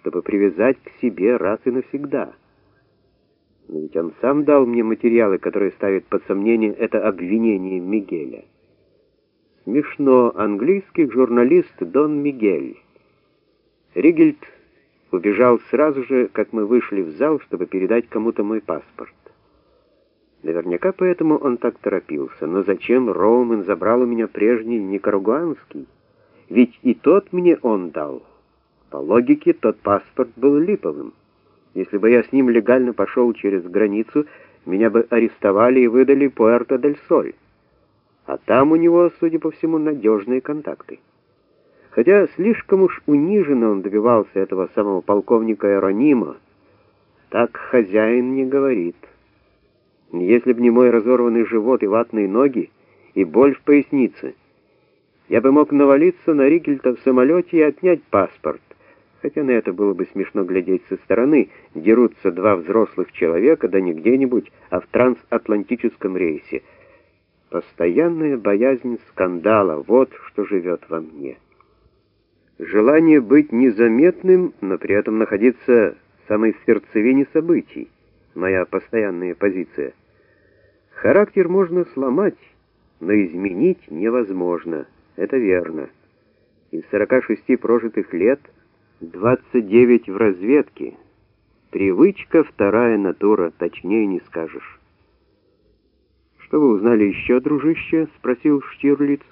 чтобы привязать к себе раз и навсегда. Но ведь он сам дал мне материалы, которые ставят под сомнение это обвинение Мигеля. Смешно, английский журналист Дон Мигель. Ригельд убежал сразу же, как мы вышли в зал, чтобы передать кому-то мой паспорт. Наверняка поэтому он так торопился. Но зачем Роумен забрал у меня прежний никарагуанский? Ведь и тот мне он дал. По логике, тот паспорт был липовым. Если бы я с ним легально пошел через границу, меня бы арестовали и выдали Пуэрто-дель-Соль. А там у него, судя по всему, надежные контакты. Хотя слишком уж униженно он добивался этого самого полковника Эронима, так хозяин не говорит. Если б не мой разорванный живот и ватные ноги, и боль в пояснице, я бы мог навалиться на Ригельта в самолете и отнять паспорт, хотя на это было бы смешно глядеть со стороны, дерутся два взрослых человека, да не где-нибудь, а в трансатлантическом рейсе. Постоянная боязнь скандала — вот что живет во мне. Желание быть незаметным, но при этом находиться в самой сердцевине событий — моя постоянная позиция. Характер можно сломать, но изменить невозможно, это верно. Из 46 прожитых лет — 29 в разведке. Привычка, вторая натура, точнее не скажешь. «Что вы узнали еще, дружище?» — спросил Штирлиц.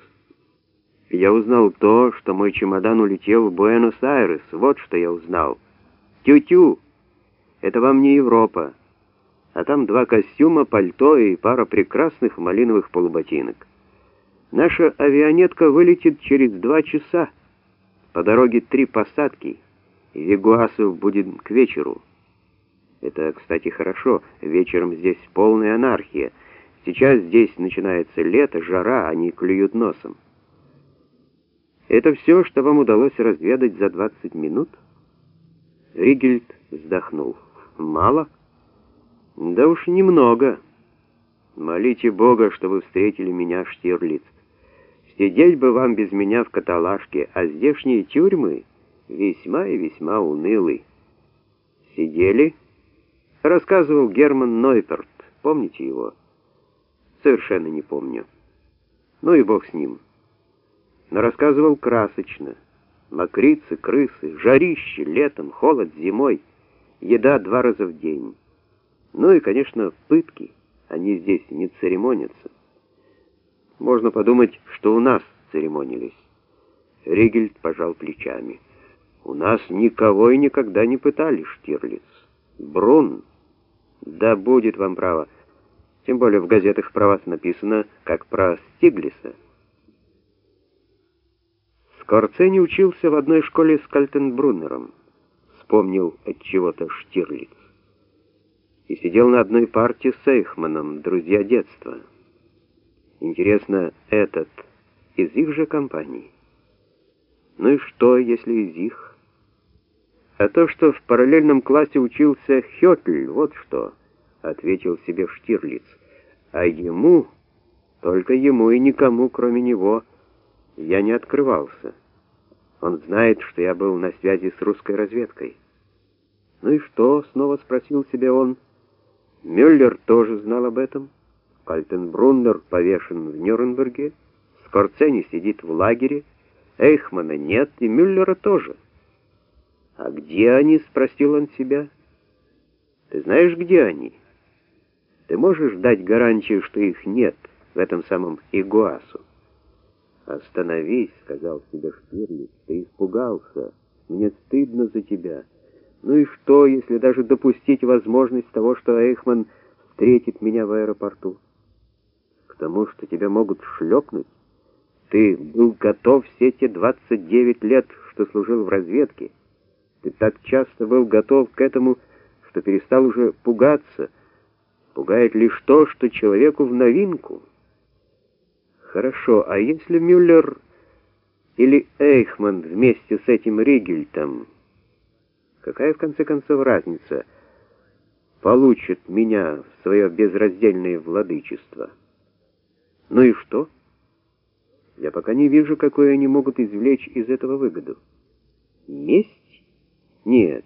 «Я узнал то, что мой чемодан улетел в Буэнос-Айрес. Вот что я узнал. Тю-тю! Это вам не Европа. А там два костюма, пальто и пара прекрасных малиновых полуботинок. Наша авианетка вылетит через два часа». По дороге три посадки, и Вигуасов будет к вечеру. Это, кстати, хорошо. Вечером здесь полная анархия. Сейчас здесь начинается лето, жара, они клюют носом. Это все, что вам удалось разведать за 20 минут? Ригельд вздохнул. Мало? Да уж немного. Молите Бога, что вы встретили меня, Штирлиц. Сидеть бы вам без меня в каталажке, а здешние тюрьмы весьма и весьма унылы. Сидели? Рассказывал Герман Нойперт. Помните его? Совершенно не помню. Ну и бог с ним. Но рассказывал красочно. Мокрицы, крысы, жарище летом, холод зимой, еда два раза в день. Ну и, конечно, пытки. Они здесь не церемонятся. Можно подумать, что у нас церемонились. Ригельд пожал плечами. У нас никого и никогда не пытали, Штирлиц. Брун, да будет вам право. Тем более в газетах про вас написано, как про Стиглиса. Скорцени учился в одной школе с Кальтенбруннером, вспомнил от чего-то Штирлиц. И сидел на одной парте с Эйхманом, друзья детства. Интересно, этот из их же компаний? Ну и что, если из их? А то, что в параллельном классе учился Хётль, вот что, ответил себе Штирлиц. А ему, только ему и никому, кроме него, я не открывался. Он знает, что я был на связи с русской разведкой. Ну и что, снова спросил себя он. Мюллер тоже знал об этом. Кальтенбруннер повешен в Нюрнберге, Скорцени сидит в лагере, Эйхмана нет и Мюллера тоже. «А где они?» — спросил он себя. «Ты знаешь, где они? Ты можешь дать гарантию, что их нет в этом самом Игуасу?» «Остановись», — сказал себе Штирлиц, — «ты испугался. Мне стыдно за тебя. Ну и что, если даже допустить возможность того, что Эйхман встретит меня в аэропорту?» Тому, что тебя могут шлепнуть. Ты был готов все те 29 лет, что служил в разведке. Ты так часто был готов к этому, что перестал уже пугаться. Пугает лишь то, что человеку в новинку. Хорошо, а если Мюллер или Эйхман вместе с этим Ригельтом, какая в конце концов разница, получит меня в свое безраздельное владычество?» Ну и что? Я пока не вижу, какую они могут извлечь из этого выгоду. Месть? Нет,